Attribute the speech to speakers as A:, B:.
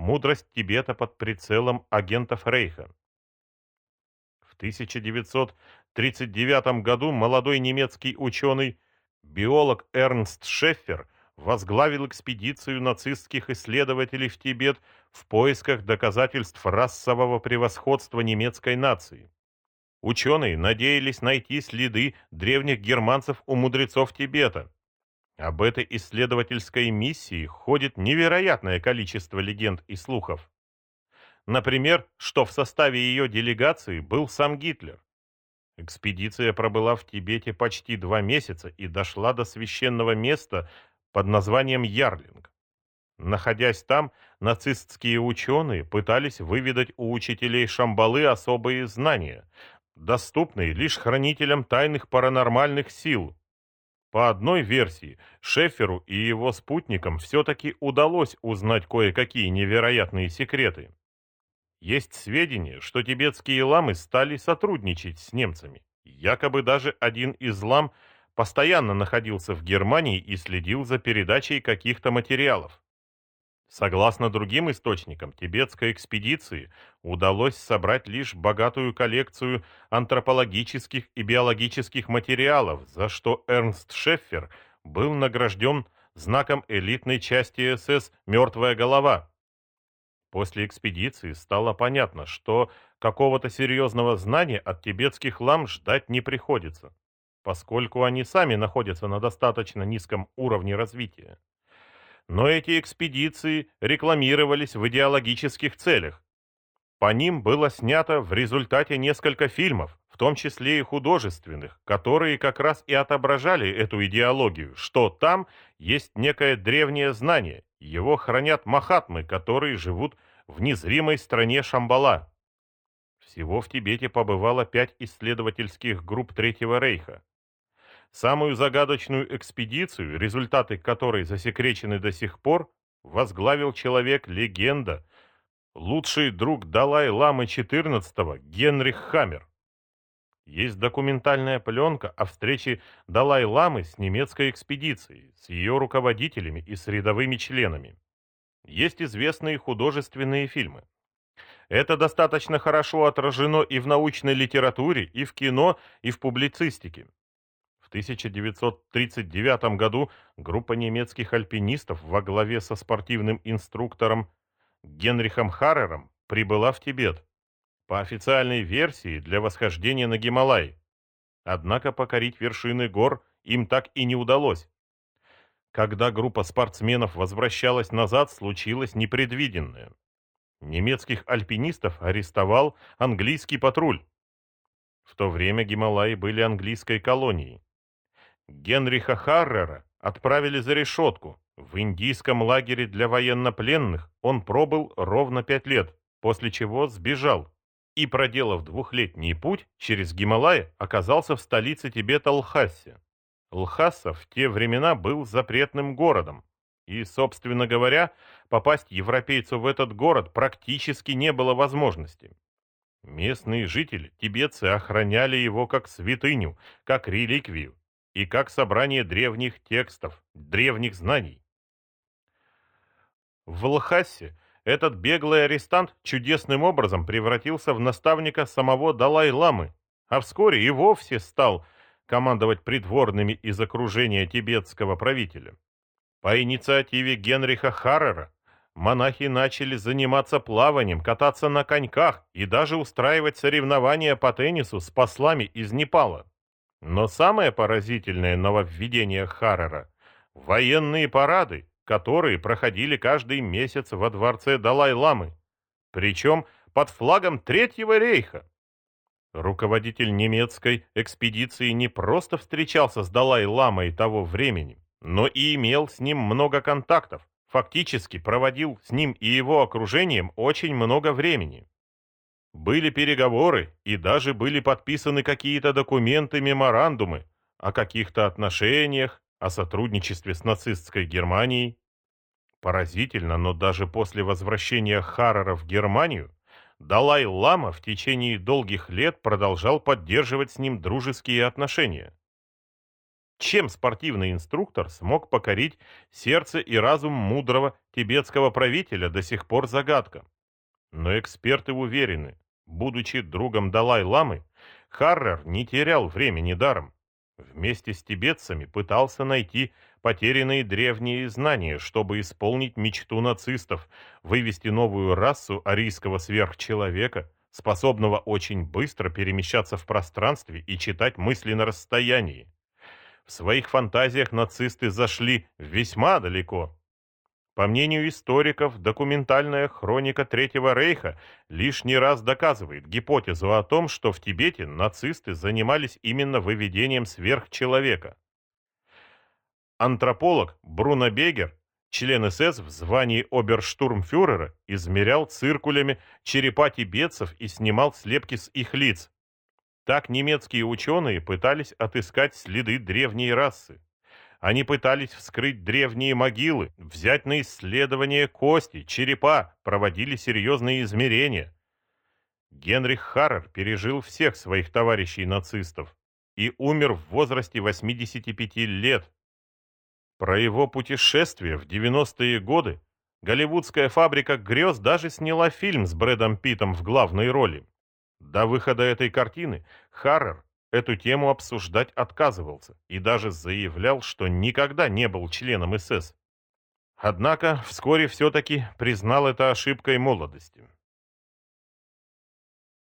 A: «Мудрость Тибета под прицелом агентов Рейха». В 1939 году молодой немецкий ученый, биолог Эрнст Шеффер возглавил экспедицию нацистских исследователей в Тибет в поисках доказательств расового превосходства немецкой нации. Ученые надеялись найти следы древних германцев у мудрецов Тибета. Об этой исследовательской миссии ходит невероятное количество легенд и слухов. Например, что в составе ее делегации был сам Гитлер. Экспедиция пробыла в Тибете почти два месяца и дошла до священного места под названием Ярлинг. Находясь там, нацистские ученые пытались выведать у учителей Шамбалы особые знания, доступные лишь хранителям тайных паранормальных сил, по одной версии, Шеферу и его спутникам все-таки удалось узнать кое-какие невероятные секреты. Есть сведения, что тибетские ламы стали сотрудничать с немцами. Якобы даже один из лам постоянно находился в Германии и следил за передачей каких-то материалов. Согласно другим источникам, тибетской экспедиции удалось собрать лишь богатую коллекцию антропологических и биологических материалов, за что Эрнст Шеффер был награжден знаком элитной части СС «Мертвая голова». После экспедиции стало понятно, что какого-то серьезного знания от тибетских лам ждать не приходится, поскольку они сами находятся на достаточно низком уровне развития. Но эти экспедиции рекламировались в идеологических целях. По ним было снято в результате несколько фильмов, в том числе и художественных, которые как раз и отображали эту идеологию, что там есть некое древнее знание, его хранят махатмы, которые живут в незримой стране Шамбала. Всего в Тибете побывало пять исследовательских групп Третьего Рейха. Самую загадочную экспедицию, результаты которой засекречены до сих пор, возглавил человек-легенда, лучший друг Далай-ламы XIV Генрих Хаммер. Есть документальная пленка о встрече Далай-ламы с немецкой экспедицией, с ее руководителями и с рядовыми членами. Есть известные художественные фильмы. Это достаточно хорошо отражено и в научной литературе, и в кино, и в публицистике. 1939 году группа немецких альпинистов во главе со спортивным инструктором Генрихом Харрером прибыла в Тибет, по официальной версии для восхождения на Гималай. Однако покорить вершины гор им так и не удалось. Когда группа спортсменов возвращалась назад, случилось непредвиденное. Немецких альпинистов арестовал английский патруль. В то время Гималаи были английской колонией. Генриха Харрера отправили за решетку. В индийском лагере для военнопленных он пробыл ровно пять лет, после чего сбежал и, проделав двухлетний путь через Гималай, оказался в столице Тибета Лхасе. Лхаса в те времена был запретным городом, и, собственно говоря, попасть европейцу в этот город практически не было возможности. Местные жители, тибетцы, охраняли его как святыню, как реликвию, и как собрание древних текстов, древних знаний. В Лхасе этот беглый арестант чудесным образом превратился в наставника самого Далай-ламы, а вскоре и вовсе стал командовать придворными из окружения тибетского правителя. По инициативе Генриха Харрера монахи начали заниматься плаванием, кататься на коньках и даже устраивать соревнования по теннису с послами из Непала. Но самое поразительное нововведение Харрера – военные парады, которые проходили каждый месяц во дворце Далай-ламы, причем под флагом Третьего рейха. Руководитель немецкой экспедиции не просто встречался с Далай-ламой того времени, но и имел с ним много контактов, фактически проводил с ним и его окружением очень много времени. Были переговоры и даже были подписаны какие-то документы, меморандумы о каких-то отношениях, о сотрудничестве с нацистской Германией. Поразительно, но даже после возвращения Харрера в Германию Далай-Лама в течение долгих лет продолжал поддерживать с ним дружеские отношения. Чем спортивный инструктор смог покорить сердце и разум мудрого тибетского правителя, до сих пор загадка. Но эксперты уверены, будучи другом Далай-ламы, Харрер не терял времени даром. Вместе с тибетцами пытался найти потерянные древние знания, чтобы исполнить мечту нацистов, вывести новую расу арийского сверхчеловека, способного очень быстро перемещаться в пространстве и читать мысли на расстоянии. В своих фантазиях нацисты зашли весьма далеко. По мнению историков, документальная хроника Третьего Рейха лишний раз доказывает гипотезу о том, что в Тибете нацисты занимались именно выведением сверхчеловека. Антрополог Бруно Бегер, член СС в звании оберштурмфюрера, измерял циркулями черепа тибетцев и снимал слепки с их лиц. Так немецкие ученые пытались отыскать следы древней расы. Они пытались вскрыть древние могилы, взять на исследование кости, черепа, проводили серьезные измерения. Генрих Харрер пережил всех своих товарищей-нацистов и умер в возрасте 85 лет. Про его путешествие в 90-е годы голливудская фабрика грез даже сняла фильм с Брэдом Питтом в главной роли. До выхода этой картины Харрер эту тему обсуждать отказывался и даже заявлял, что никогда не был членом СС. Однако вскоре все-таки признал это ошибкой молодости.